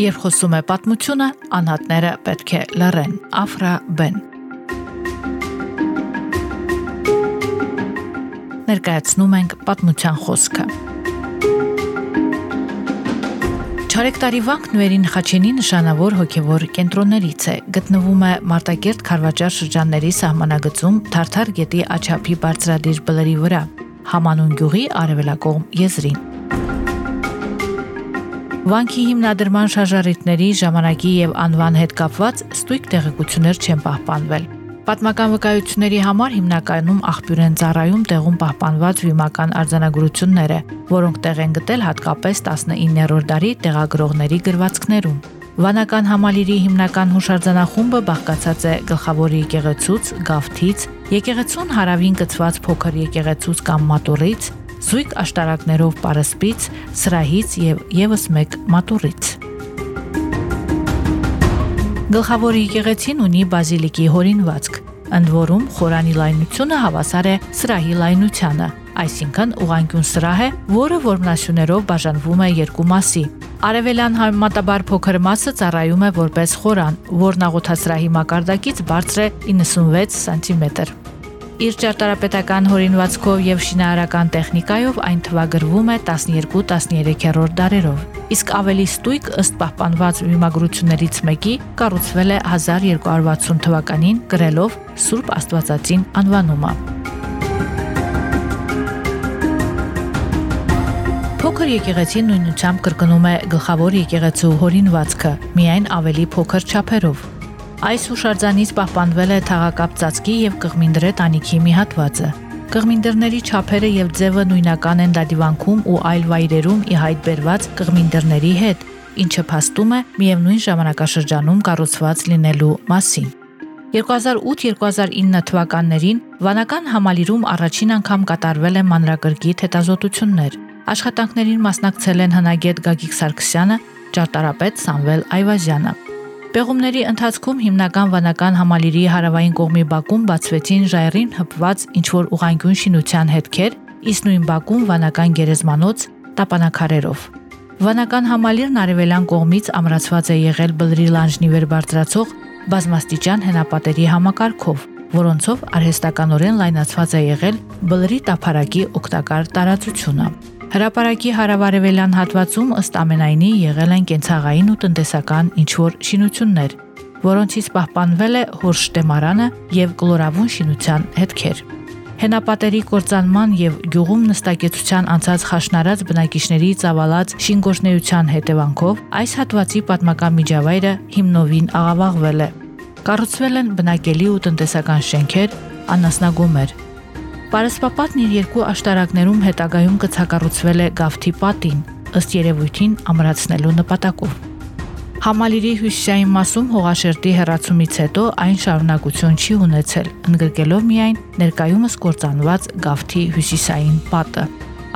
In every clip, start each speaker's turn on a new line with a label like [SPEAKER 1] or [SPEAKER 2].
[SPEAKER 1] Երբ խոսում է պատմությունը, անհատները պետք է լռեն։ Աֆրա Բեն Ներկայացնում ենք պատմության խոսքը։ Չարեկտարի վանք Նվերին Խաչենի նշանավոր հոգևոր կենտրոններից է։ Գտնվում է Մարտակերտ Խարվաճար շրջանների սահմանագծում Թարթար գետի աչափի բարձրադիր բլրի վրա, Համանուն գյուղի արևելակողմ եզրին։ Վանքի հիմնադրման շարժարիտների ժամանակի եւ անվան հետ կապված ստույգ տեղեկություններ չեն պահպանվել։ Պատմական վկայությունների համար հիմնականում աղբյուր են ծառայում տեղում պահպանված վիմական արձանագրությունները, որոնք տեղ են գտել հատկապես 19-րդ դարի տեղագրողների գրվածքներում։ Վանական համալիրի հիմնական հուշարձանախումբը բաղկացած է գլխավոր եկեղեցուց, գավթից, եկեղեցուն հարավին կցված փոքր եկեղեցուց կամ մատուրից, զույգ աշտարակներով պարսպից, սրահից եւ եւս մեկ մատուրից։ Գլխավոր եկեղեցին ունի բազիլիկի հորինվածք, ընդ որում խորանի լայնությունը հավասար է սրահի լայնությանը, այսինքն ուղանկյուն սրահ է, որը որմնասյուներով բաժանվում է երկու մասի։ Արևելյան համեմատաբար փոքր մասը ծառայում է որպես խորան, որն աղոթասրահի մակարդակից բարձր է 96 սանտիմետր։ Իր ճարտարապետական հորինվածքով եւ շինարարական տեխնիկայով այն թվագրվում է 12-13-րդ դարերով։ Իսկ ավելի ստույգ ըստ պահպանված վիմագրություններից մեկի կառուցվել է 1260 թվականին գրելով Սուրբ Աստվածածին անվանումը։ Փոքր եկեղեցին նույնությամբ կրկնում է գլխավոր եկեղեցու հորինվածքը, միայն ավելի փոքր չափերով։ Այս հուշարձանից պահպանվել է թաղակապ ծածկի եւ կղմինդրե տանիքի մի հատվածը։ Կղմինդրների չափերը եւ ձևը նույնական են դադիվանքում ու այլ վայրերում ի հայտ բերված կղմինդրների հետ, ինչը փաստում է միևնույն ժամանակաշրջանում կառուցված լինելու մասին։ 2008-2009 թվականներին վանական համալիրում առաջին անգամ կատարվել են մանրակրկիտ հետազոտություններ։ Աշխատանքներին մասնակցել են հնագետ Գագիկ Սարգսյանը, ճարտարապետ Սամվել Այվազյանը։ Պեղումների ընթացքում հիմնական վանական համալիրի հարավային կողմի բակում բացվեցին ժայռին հպված ինչ-որ ուղանկյուն շինության հետքեր, իսկ նույն բակում վանական գերեզմանոց տապանակարերով։ Վանական համալիրն արևելյան կողմից ամրացված է եղել բլրի լանջնի վեր բարձրացող բազմաստիճան հենապատերի համակարգով, որոնցով արհեստականորեն լայնացված է եղել բլրի տափարակի օգտակար տարածությունը։ Հրապարակի հարավարևելյան հատվածում ըստ ամենայնի եղել են կենցաղային ու տնտեսական ինչ-որ շինություններ, որոնցից պահպանվել է հորշտեմարանը եւ կլորավուն շինության հետքեր։ Հենապատերի կործանման եւ գյուղում նստակեցության անցած խաշնարած բնակիչների ծավալած շինգործնեության հետևանքով այս հատվածի պատմական միջավայրը հիմնովին աղավաղվել է։ Կառուցվել են բնակելի ու տնտեսական շենքեր, անասնագումեր, Պարսպապատն իր երկու աշտարակներում հետագայում կցակառուցվել է գավթի պատին, ըստ երևույթին ամրացնելու նպատակով։ Համալիրի հյուսիսային մասում հողաշերտի հեռացումից հետո այն շարունակություն չի ունեցել, ընդգրկելով միայն ներկայումս կործանված գավթի հյուսիսային պատը։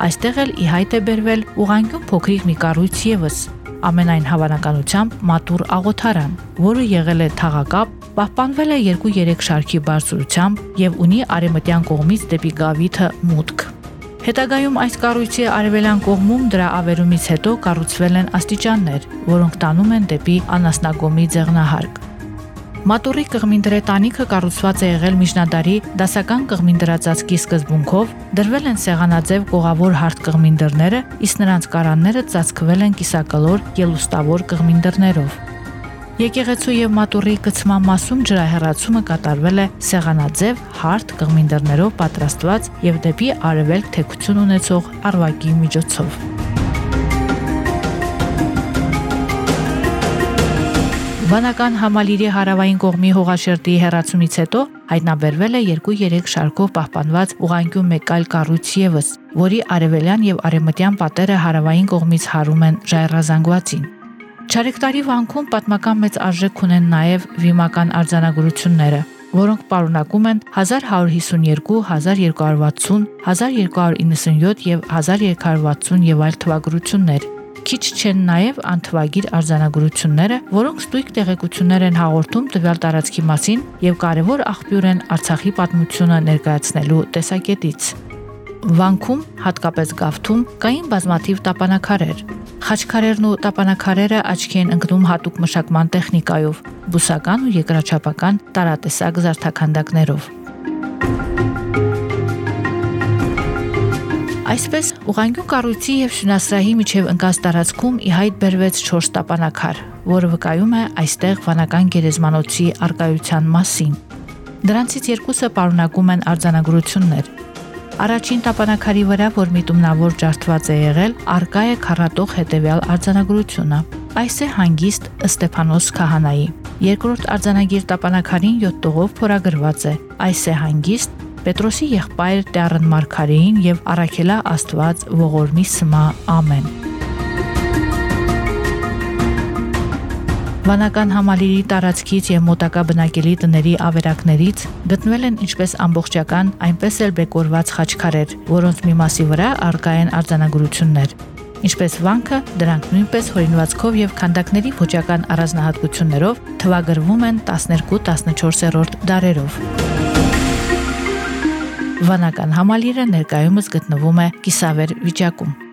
[SPEAKER 1] Այստեղ էլ ի հայտ է բերվել ուղանկյուն փոքրիկ մի կառույց եւս, ամենայն հավանականությամբ մատուր աղոթարան, որը եղել է թաղակապ պահպանվել է 2-3 շարքի բարձրությամբ եւ ունի արեմտյան կողմից դեպի Գավիթը մուտք։ Հետագայում այս կառույցի արևելյան կողմում դրա ավերումից հետո կառուցվել են աստիճաններ, որոնք տանում են դեպի անասնագոմի ձեղնահարկ։ Մատուրի կղմինդրե տանիքը կառուցված է եղել միջնադարի դասական կղմինդրածածկի սկզբունքով, դրվել են սեղանաձև կողավոր հարթ կղմինդրները, իսկ նրանց կարանները ծածկվել են կիսակլոր ելուստավոր կղմինդրներով։ Եկեղեցու եւ մատուրի գծման մասում ջրահեռացումը կատարվել է սեղանաձև հարթ կղմինդրներով պատրաստված եւ դեպի արևելք թեքություն ունեցող արվակի միջոցով։ Վանական համալիրի հարավային կողմի հողաշերտի հեռացումից հետո հայտնաբերվել է 2-3 շարքով պահպանված ուղանկյուն մեկ այլ կառույց եւս, որի արևելյան եւ արևմտյան պատերը հարավային կողմից հարում են ժայռազանգվածին։ Չարեկտարի վանքում պատմական մեծ արժեք ունեն նաև վիմական արձանագրությունները, որոնք պարունակում են 1152, 1260, 1297 եւ 1360 եւ այլ թվագրություններ։ Քիչ չեն նաև անթվագիր արձանագրությունները, որոնք ստույգ տեղեկություններ են հաղորդում տվյալ տարածքի մասին եւ կարևոր աղբյուր են Արցախի պատմությունը ներկայացնելու տեսակետից։ Վանքում, հատկապես Գավթում, կային բազմաթիվ տապանակարեր։ Խաչքարերն ու տապանակարերը աչքի են ընկնում հատուկ մշակման տեխնիկայով, բուսական ու երկրաչափական տարատեսակ զարդաքանդակներով։ Այսպես ուղանկյուն կառույցի եւ շինասրահի միջև ընկած տարածքում ի հայտ բերվեց 4 տապանակար, որը վկայում է այստեղ վանական գերեզմանոցի արկայության մասին։ Դրանցից երկուսը պարունակում են արձանագրություններ։ Առաջին տապանակարի վրա, որ միտումնավոր ջարդված է եղել, արկա է քառատող հետևյալ արձանագրությունը։ Այս է հանգիստ Ստեփանոս քահանայի։ Երկրորդ արձանագիր տապանակարին 7 տողով փորագրված է։ Այս է հանգիստ Պետրոսի եղբայր Տեառն Մարգարեին եւ Արաքելա Աստված ողորմի սմա ամեն։ Վանական համալիրի տարածքից եւ մոտակա բնակելի տների ավերակներից գտնվել են ինչպես ամբողջական, այնպես էլ բեկորված խաչքարեր, որոնց մի մասի վրա արկա են արձանագրություններ։ Ինչպես վանքը, դրանք նույնպես հորինվածքով եւ քանդակների ոչական առանձնահատկություններով թվագրվում են 12-14-րդ դարերով։ Վանական համալիրը ներկայումս գտնվում է կիսավեր վիճակում։